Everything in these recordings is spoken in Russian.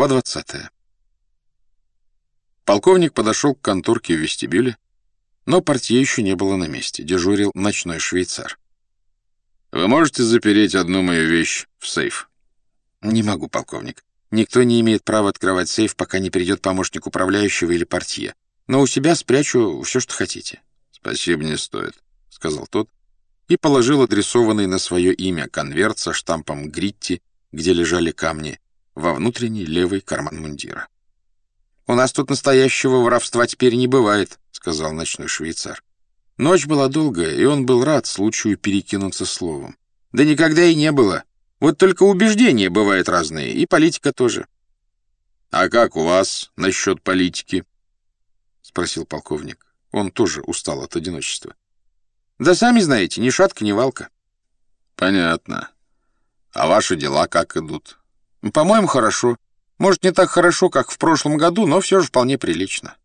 Глава 20. Полковник подошел к конторке в вестибюле, но портье еще не было на месте, дежурил ночной швейцар. «Вы можете запереть одну мою вещь в сейф?» «Не могу, полковник. Никто не имеет права открывать сейф, пока не придет помощник управляющего или портье. Но у себя спрячу все, что хотите». «Спасибо, не стоит», — сказал тот и положил адресованный на свое имя конверт со штампом «Гритти», где лежали камни, во внутренний левый карман мундира. «У нас тут настоящего воровства теперь не бывает», — сказал ночной швейцар. Ночь была долгая, и он был рад случаю перекинуться словом. «Да никогда и не было. Вот только убеждения бывают разные, и политика тоже». «А как у вас насчет политики?» — спросил полковник. Он тоже устал от одиночества. «Да сами знаете, ни шатка, ни валка». «Понятно. А ваши дела как идут?» «По-моему, хорошо. Может, не так хорошо, как в прошлом году, но все же вполне прилично.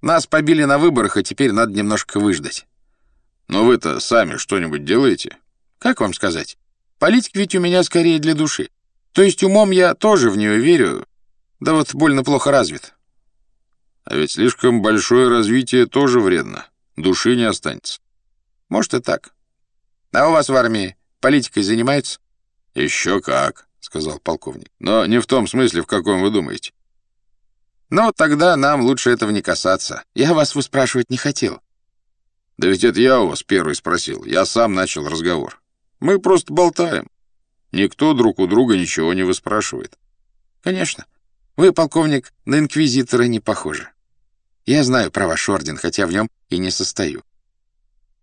Нас побили на выборах, а теперь надо немножко выждать». «Но вы-то сами что-нибудь делаете?» «Как вам сказать? Политика ведь у меня скорее для души. То есть умом я тоже в нее верю, да вот больно плохо развит». «А ведь слишком большое развитие тоже вредно. Души не останется». Может и так. А у вас в армии политикой занимаются? Еще как, сказал полковник. Но не в том смысле, в каком вы думаете. Ну, тогда нам лучше этого не касаться. Я вас выспрашивать не хотел. Да ведь это я у вас первый спросил. Я сам начал разговор. Мы просто болтаем. Никто друг у друга ничего не выспрашивает. Конечно. Вы, полковник, на инквизитора не похожи. Я знаю про ваш орден, хотя в нем и не состою.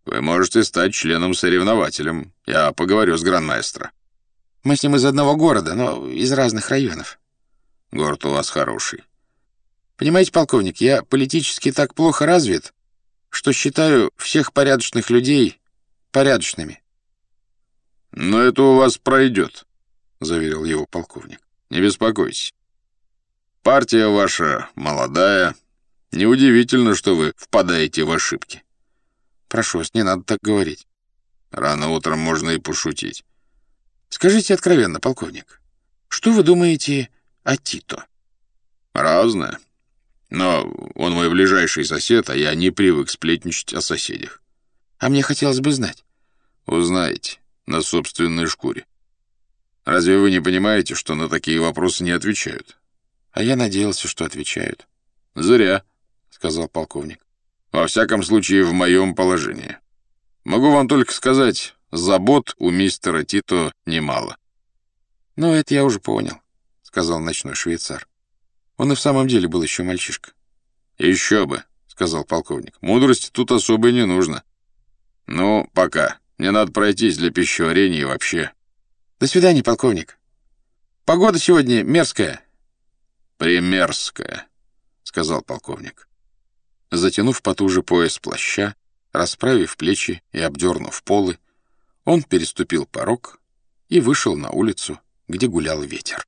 Вы можете стать членом-соревнователем. Я поговорю с гранмаэстро. Мы с ним из одного города, но из разных районов. Город у вас хороший. Понимаете, полковник, я политически так плохо развит, что считаю всех порядочных людей порядочными. Но это у вас пройдет, — заверил его полковник. Не беспокойтесь. Партия ваша молодая. Неудивительно, что вы впадаете в ошибки. Прошу вас, не надо так говорить. Рано утром можно и пошутить. Скажите откровенно, полковник, что вы думаете о Тито? Разное. Но он мой ближайший сосед, а я не привык сплетничать о соседях. А мне хотелось бы знать. Узнаете на собственной шкуре. Разве вы не понимаете, что на такие вопросы не отвечают? А я надеялся, что отвечают. Зря, сказал полковник. Во всяком случае, в моем положении. Могу вам только сказать, забот у мистера Тито немало. «Ну, это я уже понял», — сказал ночной швейцар. Он и в самом деле был еще мальчишка. «Еще бы», — сказал полковник. «Мудрости тут особо не нужно. Ну, пока. Мне надо пройтись для пищеварения и вообще». «До свидания, полковник. Погода сегодня мерзкая». «Примерзкая», — сказал полковник. Затянув потуже пояс плаща, расправив плечи и обдернув полы, он переступил порог и вышел на улицу, где гулял ветер.